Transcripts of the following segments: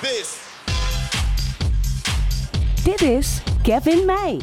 this. Dit is Kevin Meij.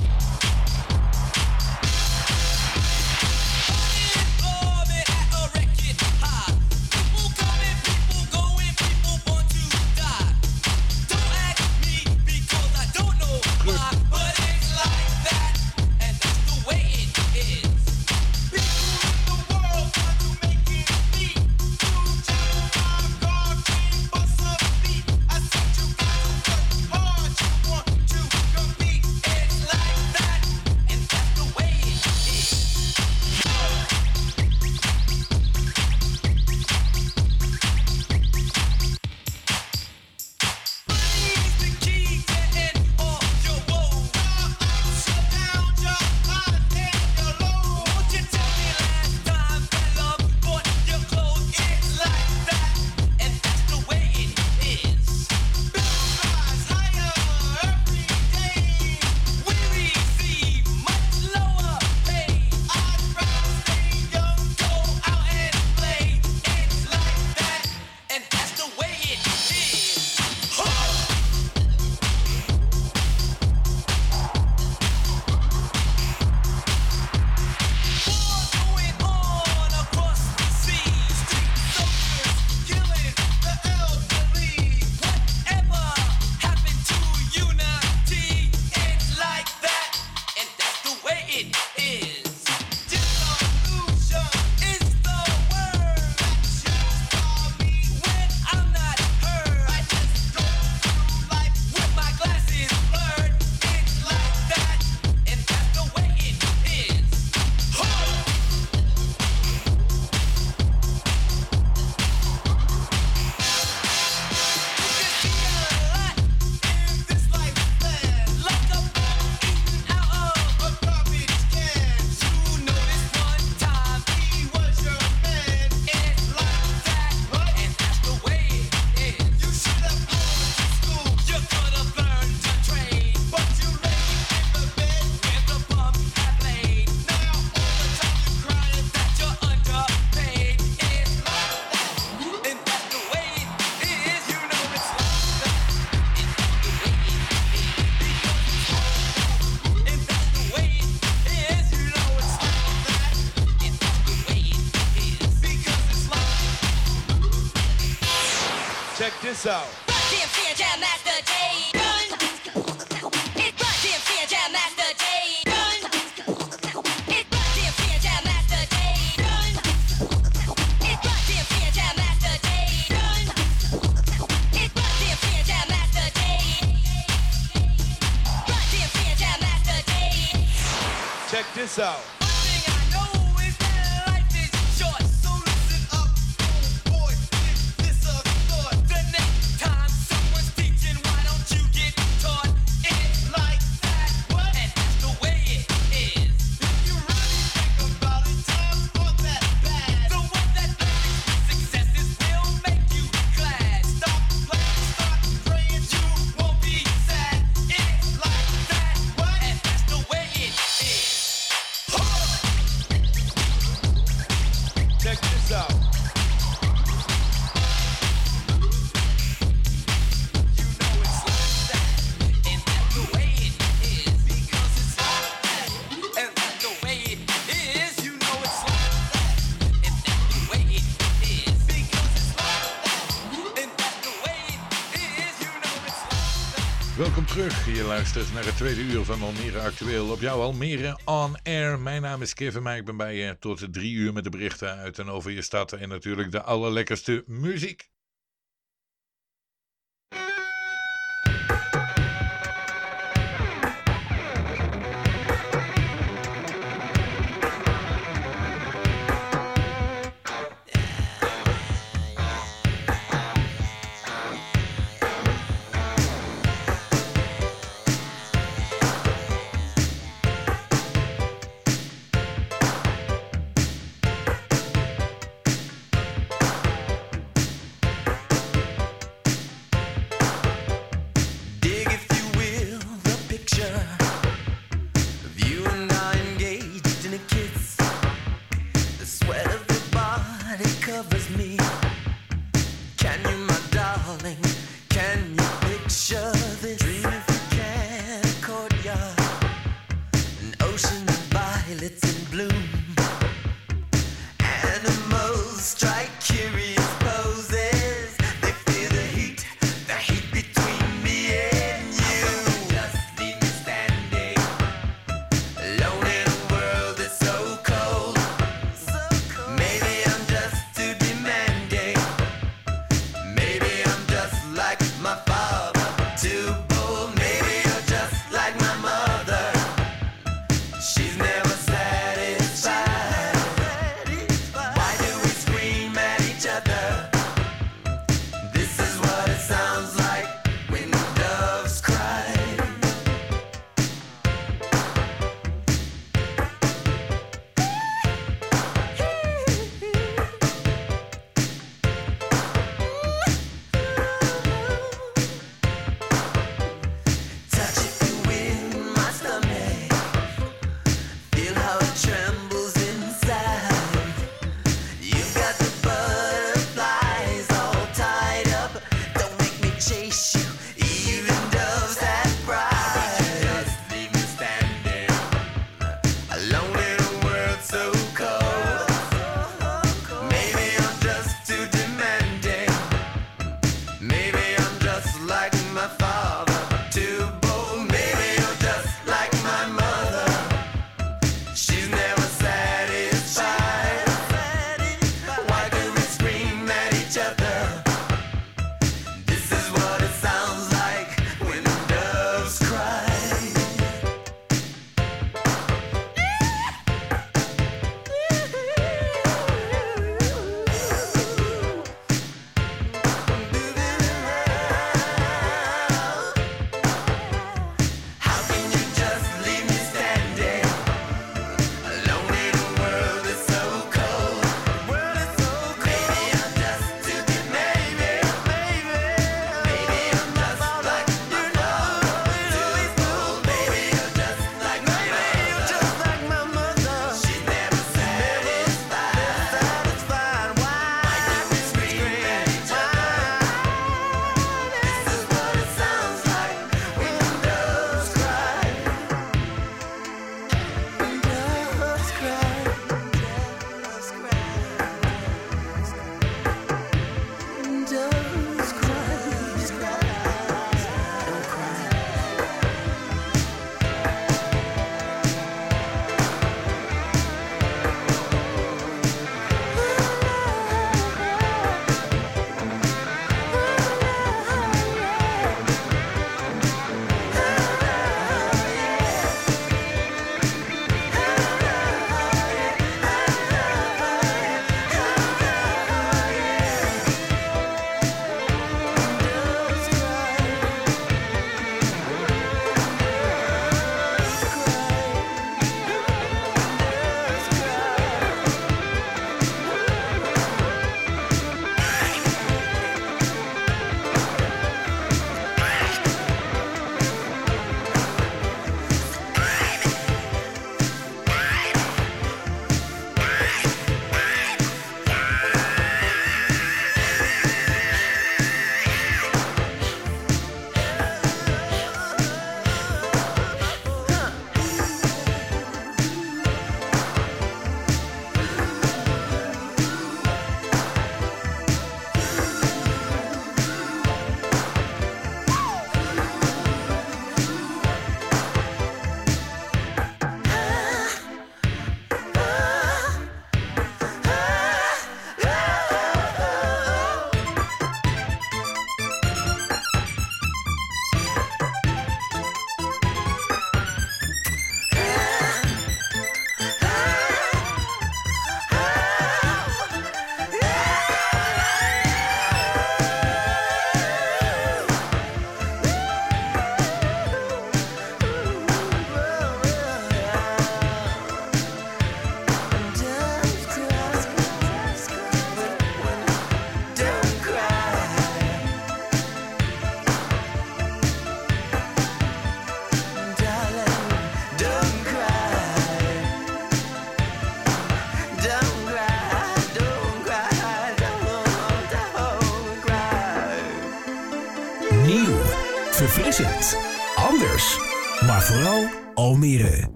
so. Je luistert naar het tweede uur van Almere Actueel op jouw Almere On Air. Mijn naam is Kevin, maar ik ben bij je tot drie uur met de berichten uit en over je stad. En natuurlijk de allerlekkerste muziek.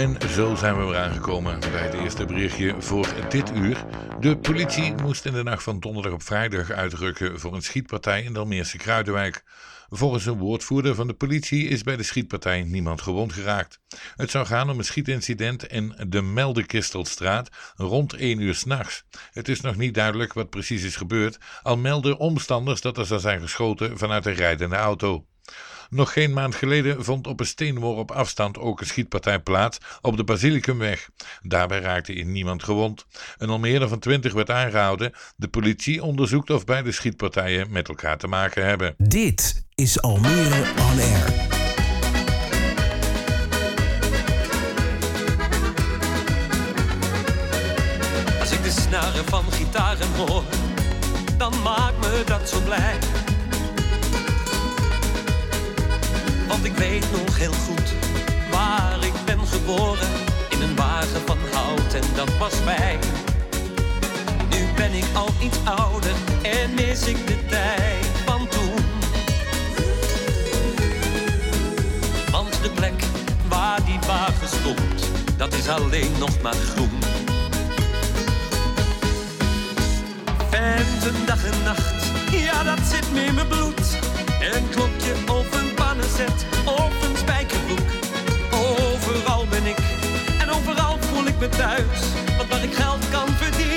En zo zijn we weer aangekomen bij het eerste berichtje voor dit uur. De politie moest in de nacht van donderdag op vrijdag uitrukken voor een schietpartij in Dalmeerse Kruidenwijk. Volgens een woordvoerder van de politie is bij de schietpartij niemand gewond geraakt. Het zou gaan om een schietincident in de Meldekistelstraat rond 1 uur s'nachts. Het is nog niet duidelijk wat precies is gebeurd, al melden omstanders dat er zou zijn geschoten vanuit een rijdende auto. Nog geen maand geleden vond op een steenworp afstand ook een schietpartij plaats op de Basilicumweg. Daarbij raakte niemand gewond. Een Almere van 20 werd aangehouden. De politie onderzoekt of beide schietpartijen met elkaar te maken hebben. Dit is Almere On Air. Als ik de snaren van gitaren hoor, dan maakt me dat zo blij. Ik weet nog heel goed waar ik ben geboren. In een wagen van hout en dat was mij. Nu ben ik al iets ouder en mis ik de tijd van toen. Want de plek waar die wagen stond, dat is alleen nog maar groen. Venten dag en nacht, ja dat zit me in mijn bloed. Een klokje of pannenzet of een spijkerbroek. Overal ben ik en overal voel ik me thuis. Want waar ik geld kan verdienen,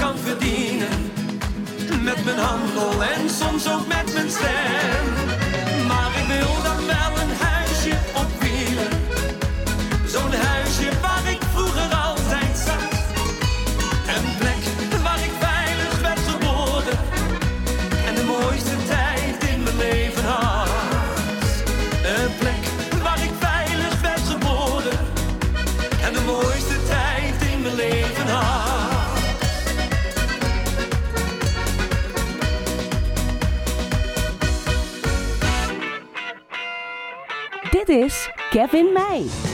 kan verdienen. Met mijn handel en soms ook met mijn stem. Dit is Kevin Meij.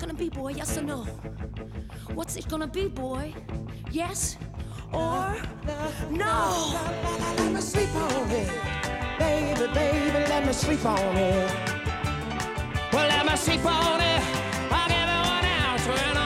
gonna be, boy? Yes or no? What's it gonna be, boy? Yes or no? Let me sleep on it. Baby, baby, let me sleep on it. Well, let me sleep on it. I'll give you an answer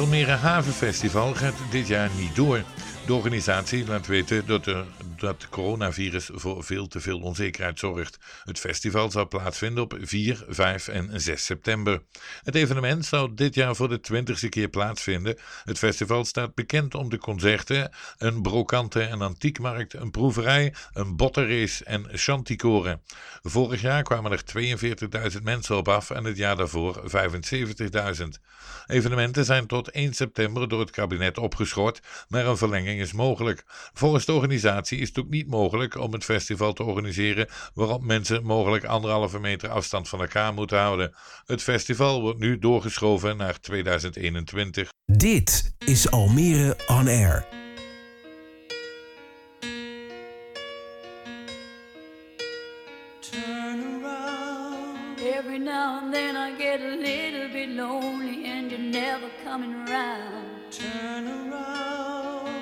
Almere Havenfestival gaat dit jaar niet door. De organisatie laat weten dat er dat coronavirus voor veel te veel onzekerheid zorgt. Het festival zal plaatsvinden op 4, 5 en 6 september. Het evenement zal dit jaar voor de twintigste keer plaatsvinden. Het festival staat bekend om de concerten, een brokante en antiekmarkt, een proeverij, een bottenrace en chanticoren. Vorig jaar kwamen er 42.000 mensen op af en het jaar daarvoor 75.000. Evenementen zijn tot 1 september door het kabinet opgeschort, maar een verlenging is mogelijk. Volgens de organisatie is het ook niet mogelijk om het festival te organiseren waarop mensen mogelijk anderhalve meter afstand van elkaar moeten houden. Het festival wordt nu doorgeschoven naar 2021. Dit is Almere On Air. Turn around. Every now and then I get a little bit lonely and you're never coming around. Turn around.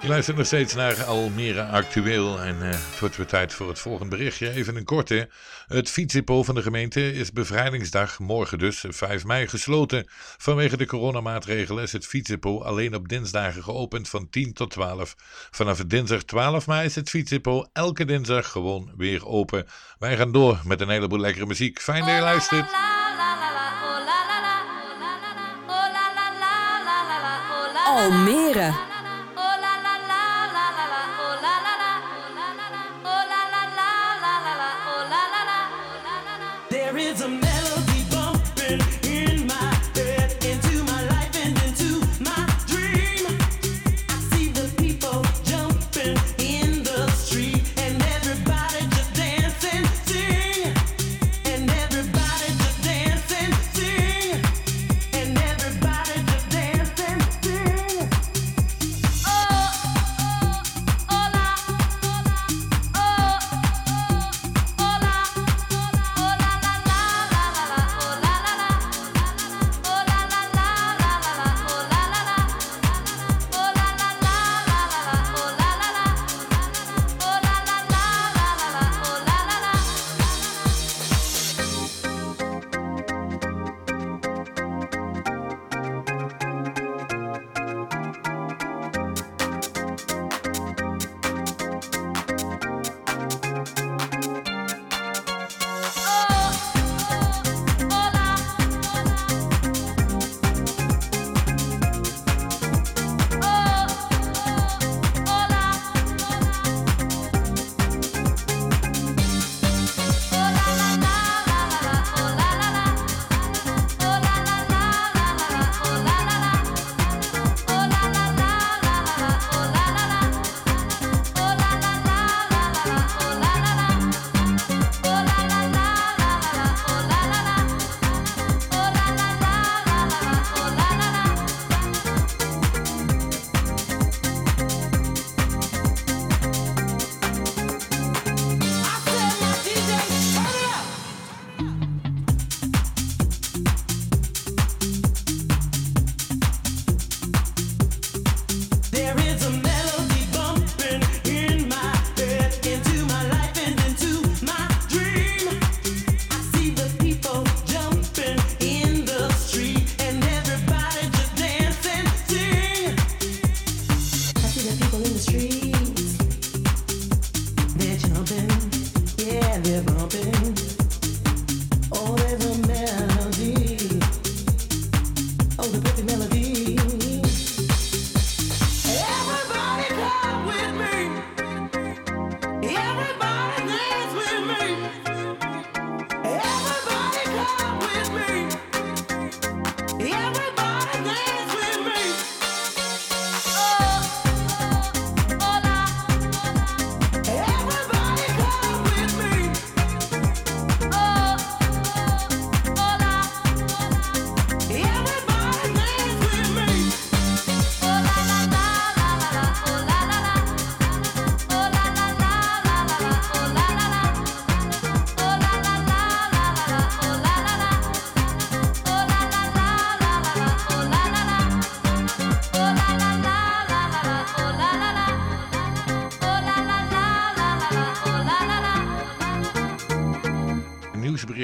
Je luistert nog steeds naar Almere Actueel en uh, het wordt weer tijd voor het volgende berichtje. Even een korte. Het fietsdepot van de gemeente is bevrijdingsdag, morgen dus, 5 mei, gesloten. Vanwege de coronamaatregelen is het fietsdepot alleen op dinsdagen geopend van 10 tot 12. Vanaf dinsdag 12 mei is het fietsdepot elke dinsdag gewoon weer open. Wij gaan door met een heleboel lekkere muziek. Fijn dat je luistert. Almere.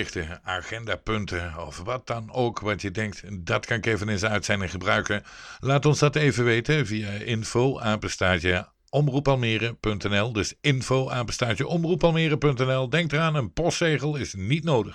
agenda agendapunten of wat dan ook wat je denkt, dat kan ik even in zijn uitzending gebruiken. Laat ons dat even weten via info apenstaartje Dus info apenstaartje omroepalmeren.nl. Denk eraan, een postzegel is niet nodig.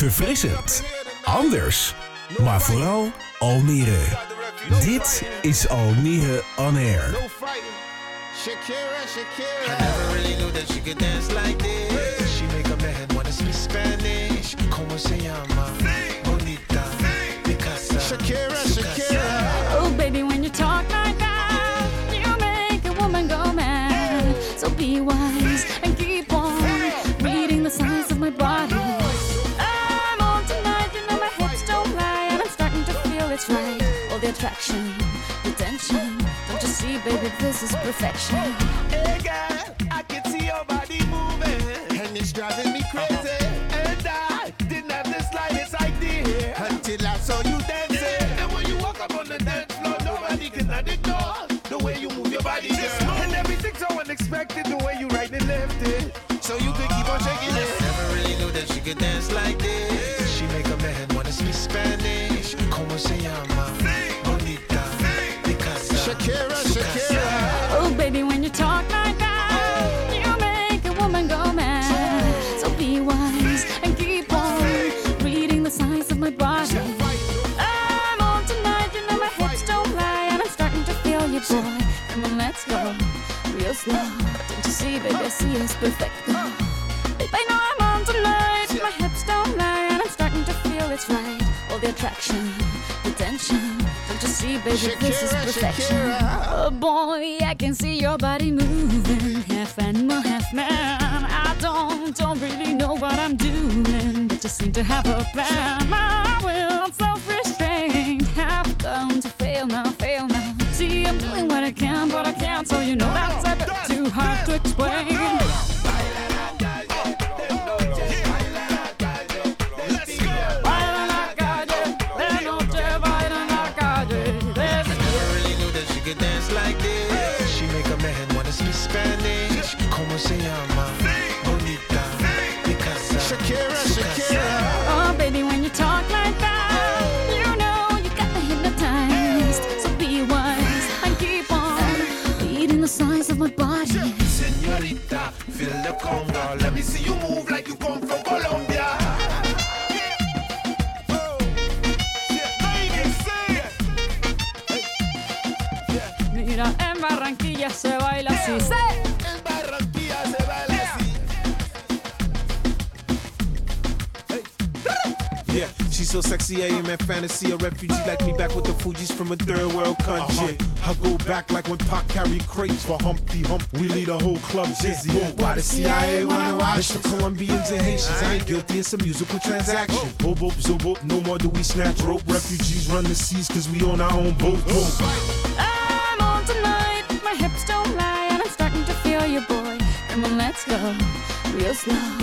Verfrissend. Anders. Maar vooral Almere. Dit is Almere On Air. attraction, attention. Don't you see, baby, this is perfection. Hey, girl. perfect. Babe, I know I'm on tonight. My hips don't lie, and I'm starting to feel it's right. All the attraction, the tension. Don't you see, baby, Shakira, this is perfection. Shakira. Oh boy, I can see your body moving, half animal, half man. I don't, don't really know what I'm doing, but just seem to have a plan. My will, I'm self-restrained, have done to fail now, fail now. See, I'm doing what I can, but I can't, so you know that's a bit too hard to explain. Am in fantasy. A refugee like me back with the Fuji's from a third world country. Uh-huh. I go back like when Pac carried crates for Humpty Hump. We lead a whole club dizzy. Why the CIA wanna watch It's the Colombians and Haitians. I ain't guilty, it's a musical transaction. Bobo, zobo, no more do we snatch rope. Refugees run the seas cause we on our own boat. boat. I'm on tonight, my hips don't lie, and I'm starting to feel you, boy. Come on, let's go, real slow.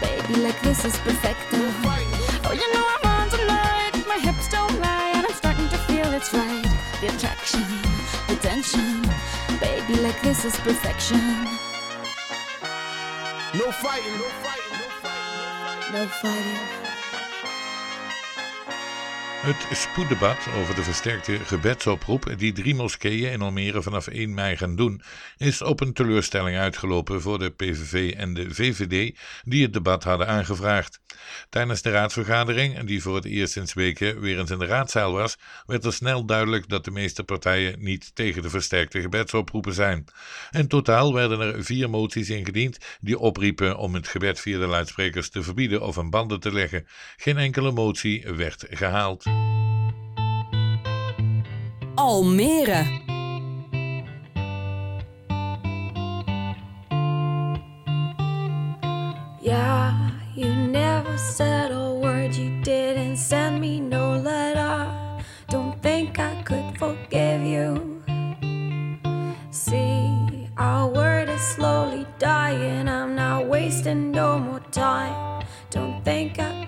Baby, like this is perfecto. The tension. Baby, like this is perfection. No fighting, no fighting, no fighting. No fighting. Het spoeddebat over de versterkte gebedsoproep die drie moskeeën in Almere vanaf 1 mei gaan doen, is op een teleurstelling uitgelopen voor de PVV en de VVD die het debat hadden aangevraagd. Tijdens de raadsvergadering, die voor het eerst sinds weken weer eens in de raadzaal was, werd er snel duidelijk dat de meeste partijen niet tegen de versterkte gebedsoproepen zijn. In totaal werden er vier moties ingediend die opriepen om het gebed via de luidsprekers te verbieden of aan banden te leggen. Geen enkele motie werd gehaald. Almere. Yeah, you never said a word, you didn't send me no letter. Don't think I could forgive you. See, our word is slowly dying, I'm not wasting no more time. Don't think I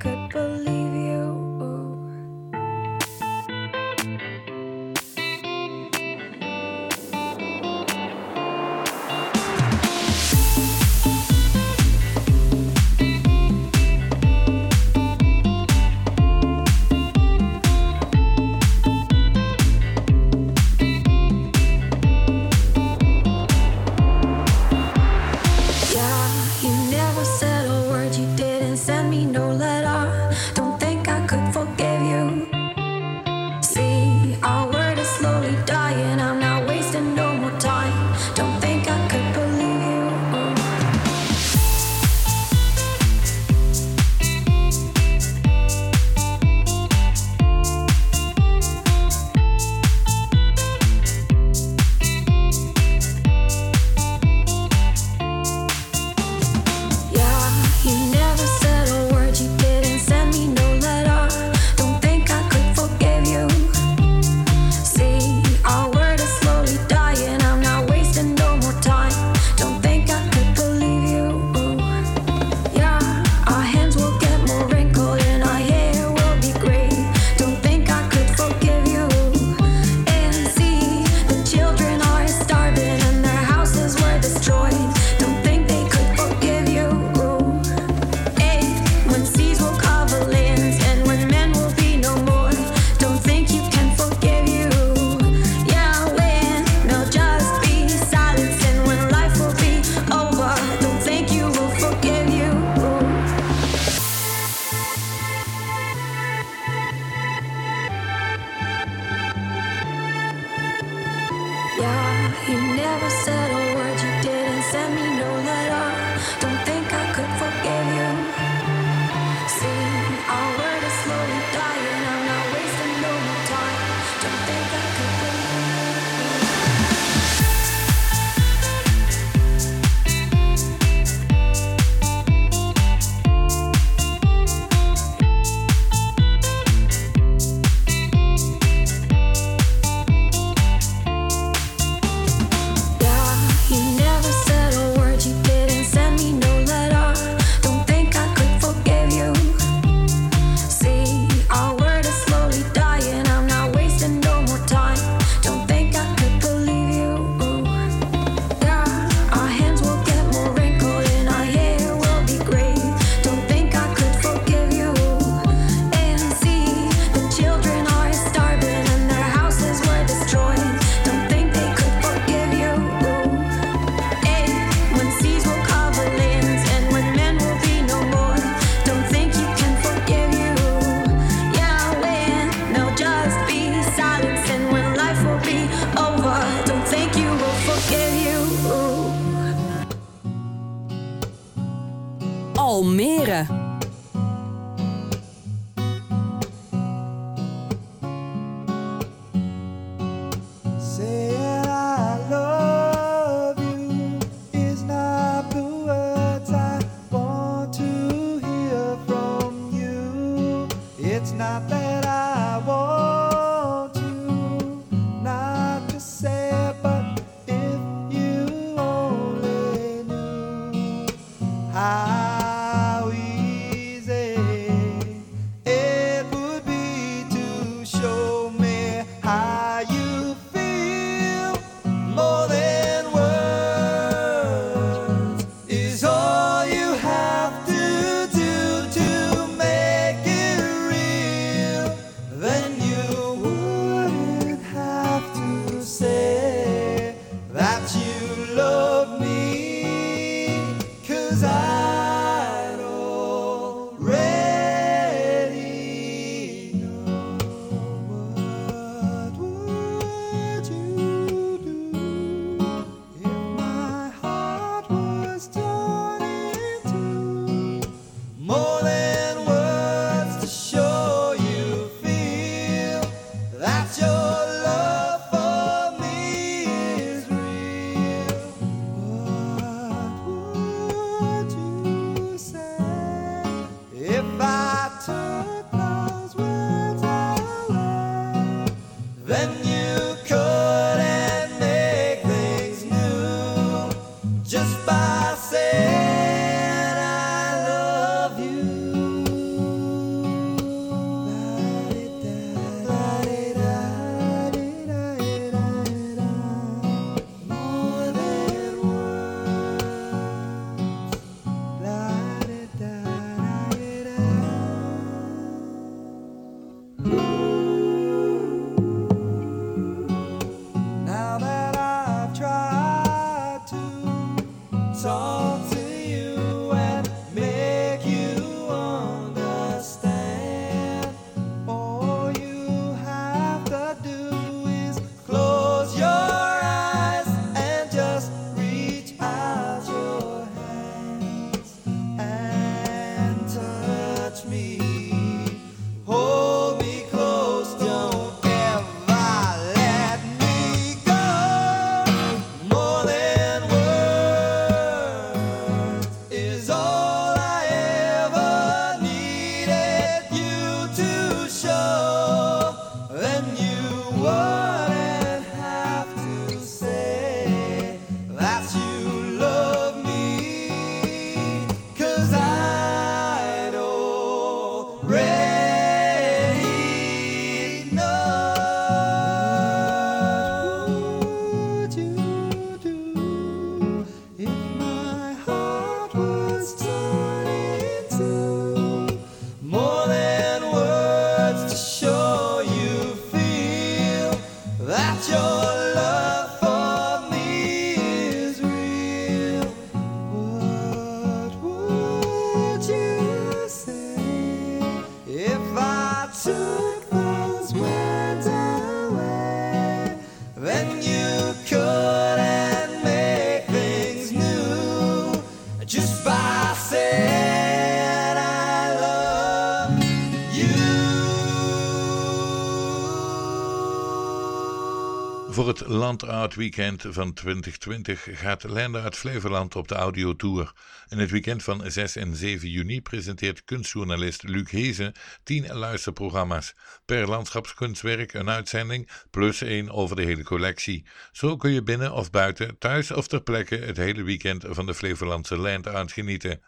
Voor het Landart Weekend van 2020 gaat Landart Flevoland op de audiotour. In het weekend van 6 en 7 juni presenteert kunstjournalist Luc Hezen 10 luisterprogramma's. Per landschapskunstwerk een uitzending, plus één over de hele collectie. Zo kun je binnen of buiten, thuis of ter plekke het hele weekend van de Flevolandse Landart genieten.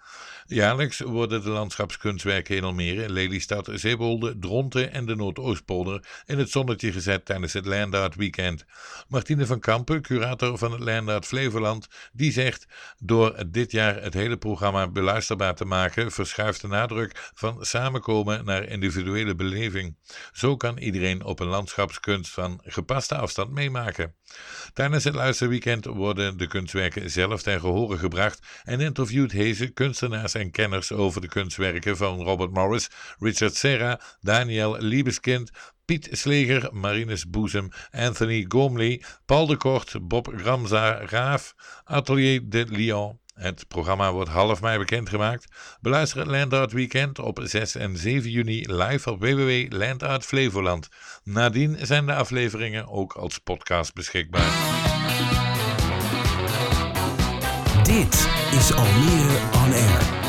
Jaarlijks worden de landschapskunstwerken in Almere, Lelystad, Zeewolde, Dronten en de Noordoostpolder in het zonnetje gezet tijdens het Landart Weekend. Martine van Kampen, curator van het Landart Flevoland, die zegt: Door dit jaar het hele programma beluisterbaar te maken, verschuift de nadruk van samenkomen naar individuele beleving. Zo kan iedereen op een landschapskunst van gepaste afstand meemaken. Tijdens het luisterweekend worden de kunstwerken zelf ten gehore gebracht en interviewt Hezen kunstenaars en kenners over de kunstwerken van Robert Morris, Richard Serra, Daniel Liebeskind, Piet Sleger, Marinus Boezem, Anthony Gormley, Paul de Kort, Bob Ramza, Raaf, Atelier de Lyon. Het programma wordt half mei bekendgemaakt. Beluister het Landart Weekend op 6 en 7 juni live op www.landart Flevoland. Nadien zijn de afleveringen ook als podcast beschikbaar. Dit is Almere On Air.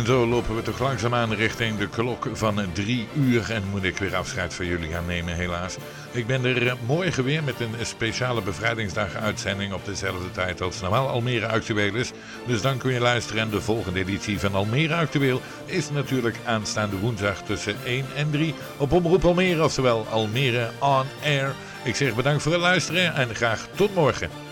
En zo lopen we toch langzaamaan richting de klok van drie uur en moet ik weer afscheid van jullie gaan nemen helaas. Ik ben er eh, morgen weer met een speciale bevrijdingsdag uitzending op dezelfde tijd als normaal Almere Actueel is. Dus dan kun je luisteren en de volgende editie van Almere Actueel is natuurlijk aanstaande woensdag tussen 1 en 3 op Omroep Almere, oftewel Almere On Air. Ik zeg bedankt voor het luisteren en graag tot morgen.